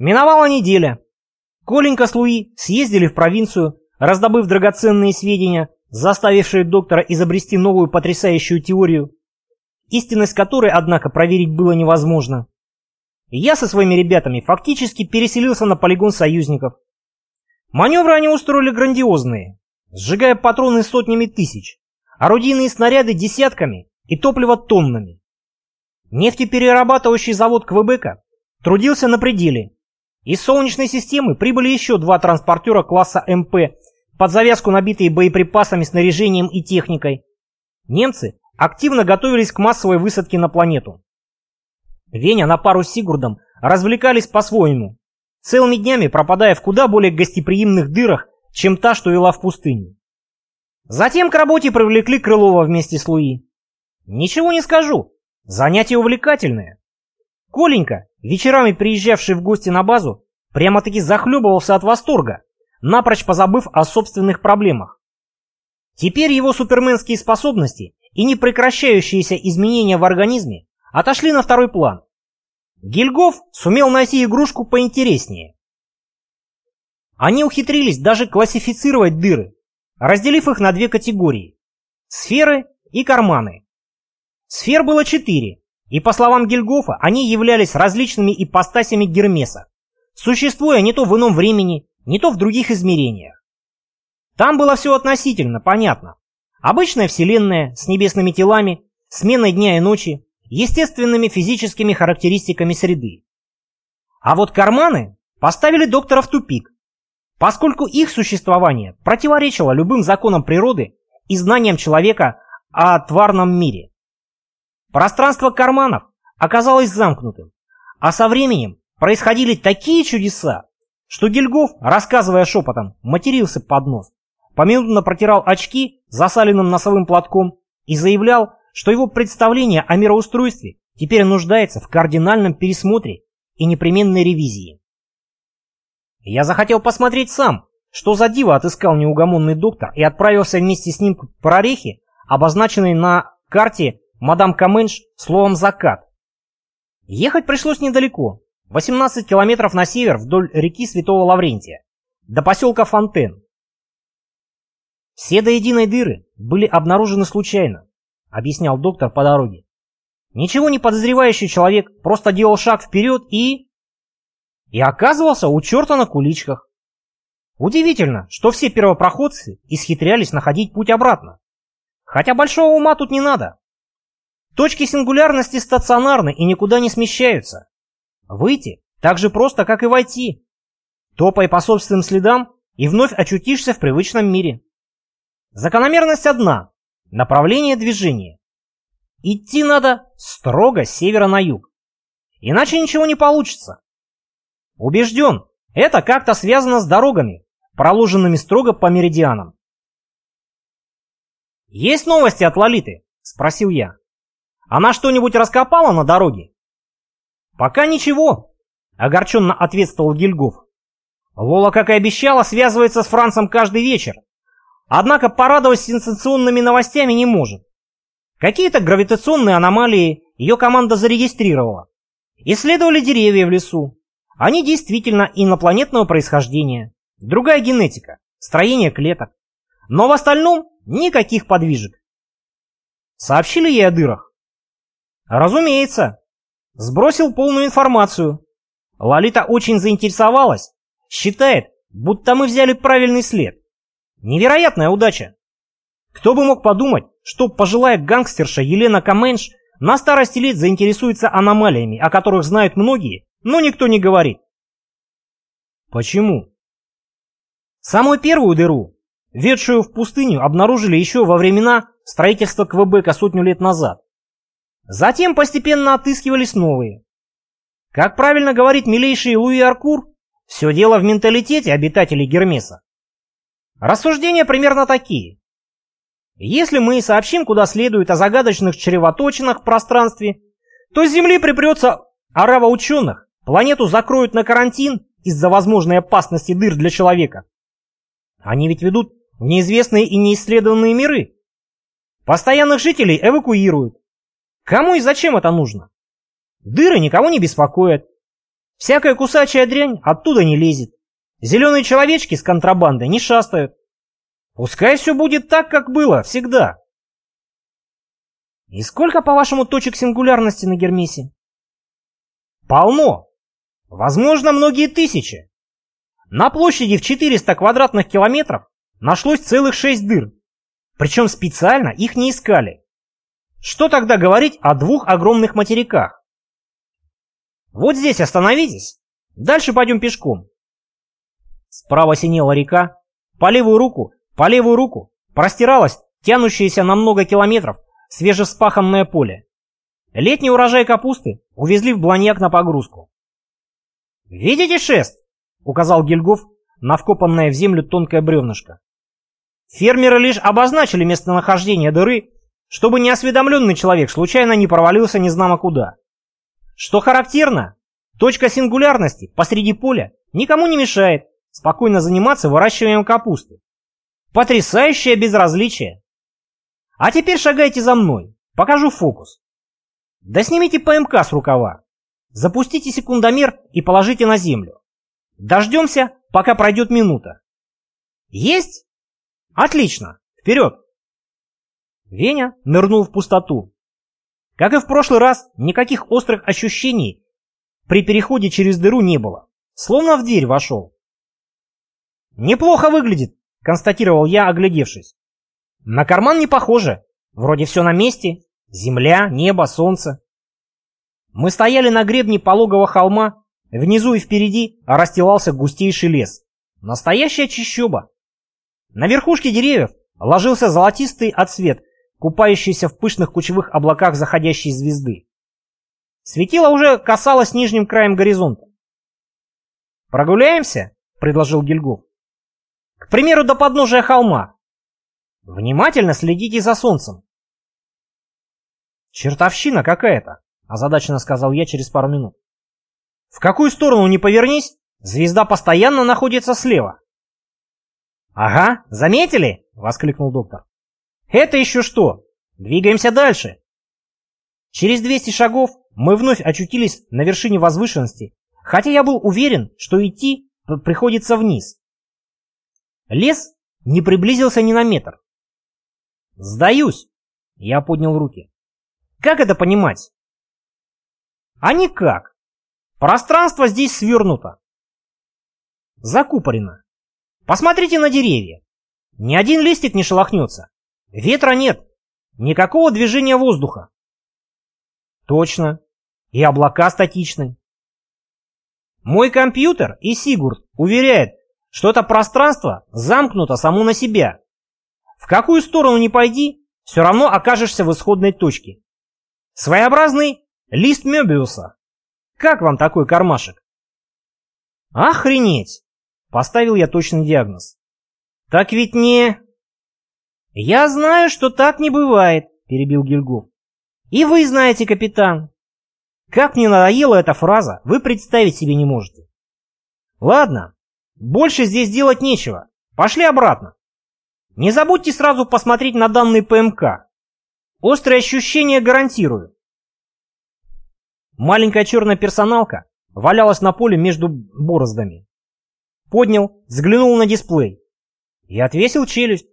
Миновала неделя. Коленька с Луи съездили в провинцию, раздобыв драгоценные сведения, заставившие доктора изобрести новую потрясающую теорию, истинность которой, однако, проверить было невозможно. я со своими ребятами фактически переселился на полигон союзников. Маневры они устроили грандиозные, сжигая патроны сотнями тысяч, орудийные снаряды десятками и топливо тоннами. Нефтеперерабатывающий завод Квебека трудился на пределе. Из Солнечной системы прибыли еще два транспортера класса МП, под завязку набитые боеприпасами, снаряжением и техникой. Немцы активно готовились к массовой высадке на планету. Веня на пару с Сигурдом развлекались по-своему, целыми днями пропадая в куда более гостеприимных дырах, чем та, что вела в пустыню. Затем к работе привлекли Крылова вместе с Луи. Ничего не скажу, занятие увлекательное. Коленька, вечерами приезжавший в гости на базу, прямо-таки захлебывался от восторга, напрочь позабыв о собственных проблемах. Теперь его суперменские способности и непрекращающиеся изменения в организме отошли на второй план. Гильгоф сумел найти игрушку поинтереснее. Они ухитрились даже классифицировать дыры, разделив их на две категории – сферы и карманы. Сфер было четыре, и по словам Гильгофа, они являлись различными ипостасями Гермеса, существуя не то в ином времени, не то в других измерениях. Там было все относительно, понятно. Обычная Вселенная с небесными телами, сменой дня и ночи, естественными физическими характеристиками среды. А вот карманы поставили доктора в тупик, поскольку их существование противоречило любым законам природы и знаниям человека о тварном мире. Пространство карманов оказалось замкнутым, а со временем происходили такие чудеса, что Гильгоф, рассказывая шепотом, матерился под нос, поминутно протирал очки засаленным носовым платком и заявлял, что его представление о мироустройстве теперь нуждается в кардинальном пересмотре и непременной ревизии. Я захотел посмотреть сам, что за диво отыскал неугомонный доктор и отправился вместе с ним к прорехе, обозначенной на карте мадам Каменш словом «закат». Ехать пришлось недалеко, 18 километров на север вдоль реки Святого Лаврентия, до поселка Фонтен. Все до единой дыры были обнаружены случайно, объяснял доктор по дороге. Ничего не подозревающий человек просто делал шаг вперед и... И оказывался у черта на куличках. Удивительно, что все первопроходцы исхитрялись находить путь обратно. Хотя большого ума тут не надо. Точки сингулярности стационарны и никуда не смещаются. Выйти так же просто, как и войти. Топай по собственным следам и вновь очутишься в привычном мире. Закономерность одна – направление движения. Идти надо строго с севера на юг. Иначе ничего не получится. Убежден, это как-то связано с дорогами, проложенными строго по меридианам. «Есть новости от Лолиты?» – спросил я. «Она что-нибудь раскопала на дороге?» «Пока ничего», — огорченно ответствовал Гильгоф. «Лола, как и обещала, связывается с Францем каждый вечер. Однако порадовать сенсационными новостями не может. Какие-то гравитационные аномалии ее команда зарегистрировала. Исследовали деревья в лесу. Они действительно инопланетного происхождения. Другая генетика, строение клеток. Но в остальном никаких подвижек. Сообщили ей о дырах? Разумеется, Сбросил полную информацию. Лолита очень заинтересовалась. Считает, будто мы взяли правильный след. Невероятная удача. Кто бы мог подумать, что пожилая гангстерша Елена Каменш на старости лет заинтересуется аномалиями, о которых знают многие, но никто не говорит. Почему? Самую первую дыру, ведшую в пустыню, обнаружили еще во времена строительства Квебека сотню лет назад. Затем постепенно отыскивались новые. Как правильно говорит милейший Луи Аркур, все дело в менталитете обитателей Гермеса. Рассуждения примерно такие. Если мы сообщим куда следует о загадочных чревоточинах в пространстве, то с Земли припрется орава ученых, планету закроют на карантин из-за возможной опасности дыр для человека. Они ведь ведут в неизвестные и неисследованные миры. Постоянных жителей эвакуируют, Кому и зачем это нужно? Дыры никого не беспокоят. Всякая кусачая дрянь оттуда не лезет. Зеленые человечки с контрабандой не шастают. Пускай все будет так, как было, всегда. И сколько, по-вашему, точек сингулярности на Гермесе? Полно. Возможно, многие тысячи. На площади в 400 квадратных километров нашлось целых шесть дыр. Причем специально их не искали. Что тогда говорить о двух огромных материках? Вот здесь остановитесь. Дальше пойдем пешком. Справа синела река. По левую руку, по левую руку простиралась тянущаяся на много километров свежеспаханное поле. Летний урожай капусты увезли в Бланьяк на погрузку. «Видите шест?» — указал Гильгоф на вкопанное в землю тонкое бревнышко. Фермеры лишь обозначили местонахождение дыры, чтобы неосведомленный человек случайно не провалился незнамо куда. Что характерно, точка сингулярности посреди поля никому не мешает спокойно заниматься выращиванием капусты. Потрясающее безразличие. А теперь шагайте за мной, покажу фокус. Да снимите ПМК с рукава. Запустите секундомер и положите на землю. Дождемся, пока пройдет минута. Есть? Отлично. Вперед. Веня нырнул в пустоту. Как и в прошлый раз, никаких острых ощущений при переходе через дыру не было. Словно в дверь вошел. «Неплохо выглядит», — констатировал я, оглядевшись. «На карман не похоже. Вроде все на месте. Земля, небо, солнце. Мы стояли на гребне пологого холма, внизу и впереди расстилался густейший лес. Настоящая чащоба. На верхушке деревьев ложился золотистый отсвет, купающийся в пышных кучевых облаках заходящей звезды. Светило уже касалось нижним краем горизонта. «Прогуляемся?» — предложил Гильгоф. «К примеру, до подножия холма. Внимательно следите за солнцем. «Чертовщина какая-то», — озадаченно сказал я через пару минут. «В какую сторону не повернись, звезда постоянно находится слева». «Ага, заметили?» — воскликнул доктор. «Это еще что? Двигаемся дальше». Через 200 шагов мы вновь очутились на вершине возвышенности, хотя я был уверен, что идти приходится вниз. Лес не приблизился ни на метр. «Сдаюсь!» — я поднял руки. Как это понимать? А никак. Пространство здесь свернуто. Закупорено. Посмотрите на деревья. Ни один листик не шелохнется. Ветра нет. Никакого движения воздуха. Точно. И облака статичны. Мой компьютер и Сигурд уверяют, что это пространство замкнуто само на себя. В какую сторону ни пойди, все равно окажешься в исходной точке. Своеобразный лист Мёбиуса. Как вам такой кармашек? Охренеть! Поставил я точный диагноз. Так ведь не... Я знаю, что так не бывает, перебил Гильгоф. И вы знаете, капитан. Как мне надоела эта фраза, вы представить себе не можете. Ладно, больше здесь делать нечего. Пошли обратно. Не забудьте сразу посмотреть на данные ПМК. Острые ощущения гарантирую. Маленькая черная персоналка валялась на поле между бороздами. Поднял, взглянул на дисплей и отвесил челюсть.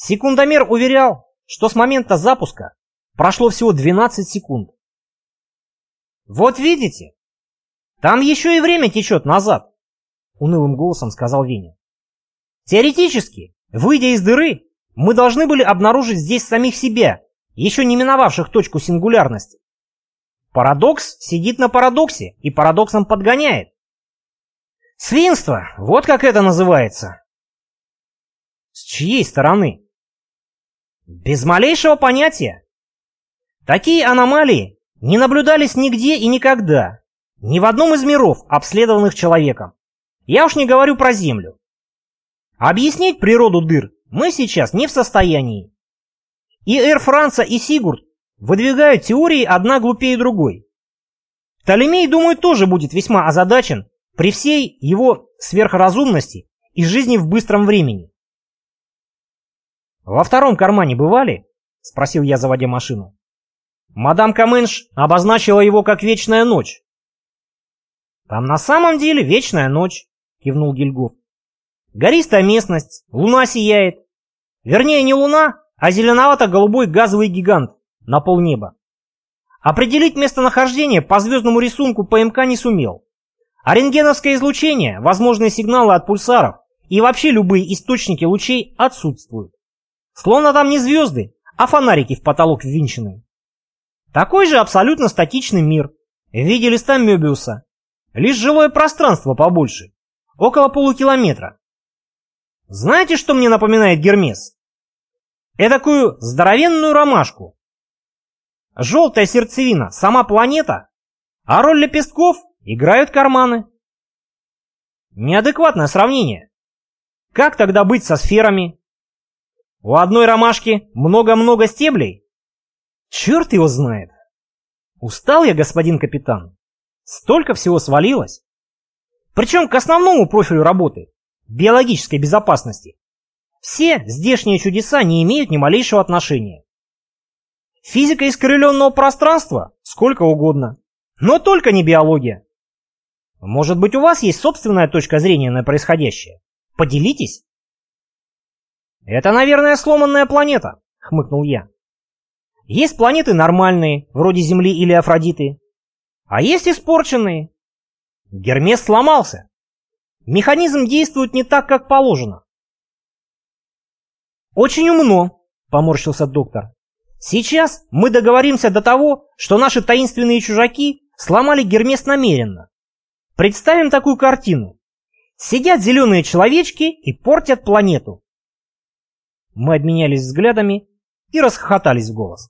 Секундомер уверял, что с момента запуска прошло всего 12 секунд. «Вот видите, там еще и время течет назад», — унылым голосом сказал Веня. «Теоретически, выйдя из дыры, мы должны были обнаружить здесь самих себя, еще не миновавших точку сингулярности. Парадокс сидит на парадоксе и парадоксом подгоняет. Свинство, вот как это называется. С чьей стороны? Без малейшего понятия. Такие аномалии не наблюдались нигде и никогда, ни в одном из миров, обследованных человеком. Я уж не говорю про Землю. Объяснить природу дыр мы сейчас не в состоянии. И Эр Франца, и Сигурд выдвигают теории одна глупее другой. Птолемей, думаю, тоже будет весьма озадачен при всей его сверхразумности и жизни в быстром времени. «Во втором кармане бывали?» — спросил я, заводя машину. Мадам Каменш обозначила его как «Вечная ночь». Там на самом деле вечная ночь, кивнул Гильгоф. Гористая местность, луна сияет. Вернее, не луна, а зеленовато-голубой газовый гигант на полнеба. Определить местонахождение по звездному рисунку ПМК не сумел. А рентгеновское излучение, возможные сигналы от пульсаров и вообще любые источники лучей отсутствуют. Словно там не звезды, а фонарики в потолок ввинчены. Такой же абсолютно статичный мир в виде листа Мёбиуса. Лишь жилое пространство побольше, около полукилометра. Знаете, что мне напоминает Гермес? Эдакую здоровенную ромашку. Желтая сердцевина – сама планета, а роль лепестков играют карманы. Неадекватное сравнение. Как тогда быть со сферами? У одной ромашки много-много стеблей? Черт его знает. Устал я, господин капитан. Столько всего свалилось. Причем к основному профилю работы – биологической безопасности. Все здешние чудеса не имеют ни малейшего отношения. Физика искривленного пространства сколько угодно, но только не биология. Может быть, у вас есть собственная точка зрения на происходящее? Поделитесь. Это, наверное, сломанная планета, хмыкнул я. Есть планеты нормальные, вроде Земли или Афродиты, а есть испорченные. Гермес сломался. Механизм действует не так, как положено. «Очень умно», — поморщился доктор. «Сейчас мы договоримся до того, что наши таинственные чужаки сломали Гермес намеренно. Представим такую картину. Сидят зеленые человечки и портят планету». Мы обменялись взглядами и расхохотались в голос.